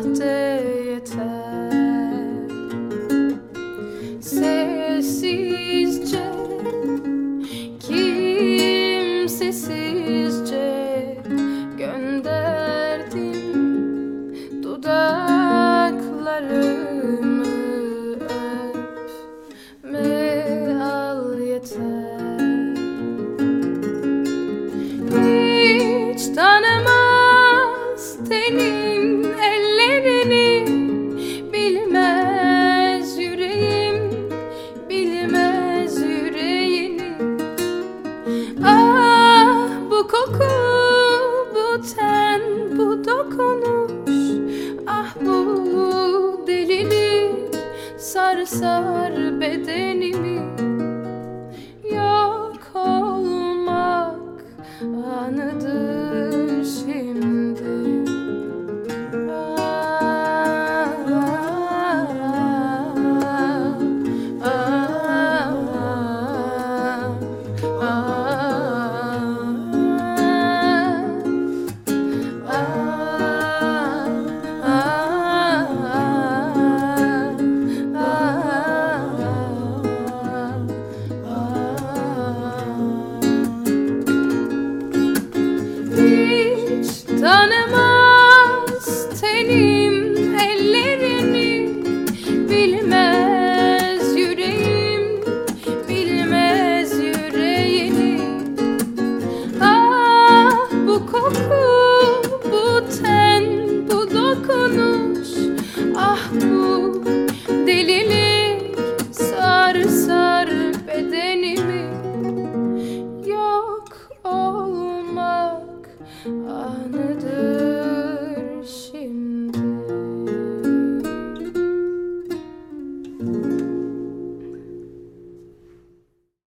sahte yeter. Sessizce kimsesizce gönderdim dudaklarımı öpme al yeter. Hiç tanı bu koku, bu ten, bu dokunuş. Ah bu delilik sar sar bedenimi bilmem